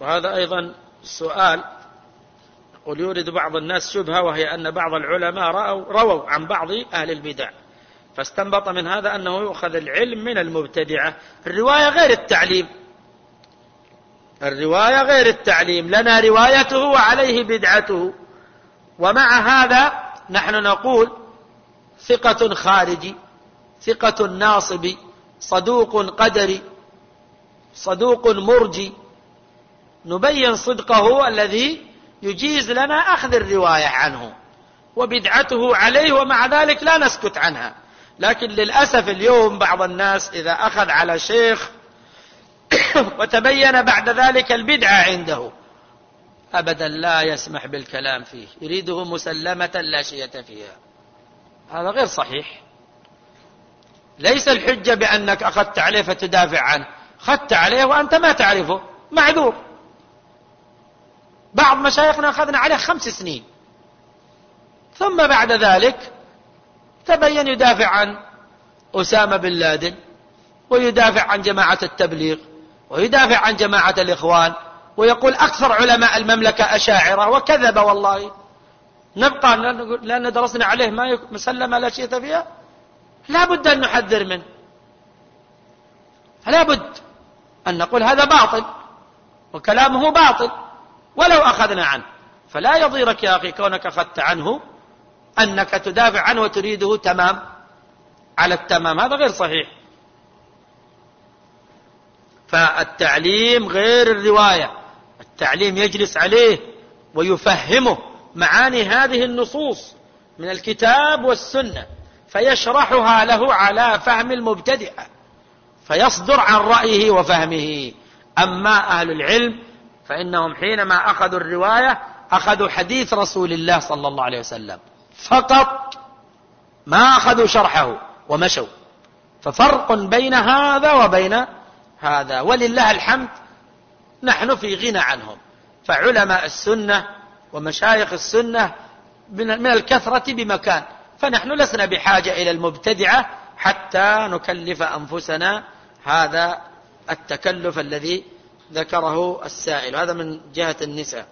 وهذا أيضا سؤال يقول يورد بعض الناس شبهة وهي أن بعض العلماء رأوا رووا عن بعض أهل البدع. فاستنبط من هذا أنه يؤخذ العلم من المبتدعة. الرواية غير التعليم. الرواية غير التعليم. لنا روايته وعليه بدعته. ومع هذا نحن نقول ثقة خارجي ثقة ناصب صدوق قدري صدوق مرجي نبين صدقه الذي يجيز لنا أخذ الرواية عنه وبدعته عليه ومع ذلك لا نسكت عنها. لكن للأسف اليوم بعض الناس إذا أخذ على شيخ وتبين بعد ذلك البدعة عنده أبدا لا يسمح بالكلام فيه يريده مسلمة لا شية فيها. هذا غير صحيح. ليس الحجة بأنك أخذت عليه فتدافع عنه أخذت عليه وأنت ما تعرفه معذور. بعض مشايخنا أخذنا عليه خمس سنين. ثم بعد ذلك تبين يدافع عن أسامة بن لادن ويدافع عن جماعة التبليغ ويدافع عن جماعة الإخوان ويقول أكثر علماء المملكة أشاعرة وكذب والله. نبقى لأن درسنا عليه ما مسلم لا شيء فيها. لا بد أن نحذر منه. فلا بد أن نقول هذا باطل وكلامه باطل. ولو أخذنا عنه. فلا يضيرك يا أخي كونك أخذت عنه أنك تدافع عنه وتريده تمام. على التمام. هذا غير صحيح. فالتعليم غير الرواية. التعليم يجلس عليه ويفهمه معاني هذه النصوص من الكتاب والسنة فيشرحها له على فهم المبتدئ فيصدر عن رأيه وفهمه. أما أهل العلم فإنهم حينما أخذوا الرواية أخذوا حديث رسول الله صلى الله عليه وسلم. فقط ما أخذوا شرحه ومشوا. ففرق بين هذا وبين هذا. ولله الحمد نحن في غنى عنهم. فعلماء السنة ومشايخ السنة من الكثرة بمكان. فنحن لسنا بحاجة إلى المبتدعة حتى نكلف أنفسنا هذا التكلف الذي ذكره السائل. هذا من جهة النساء.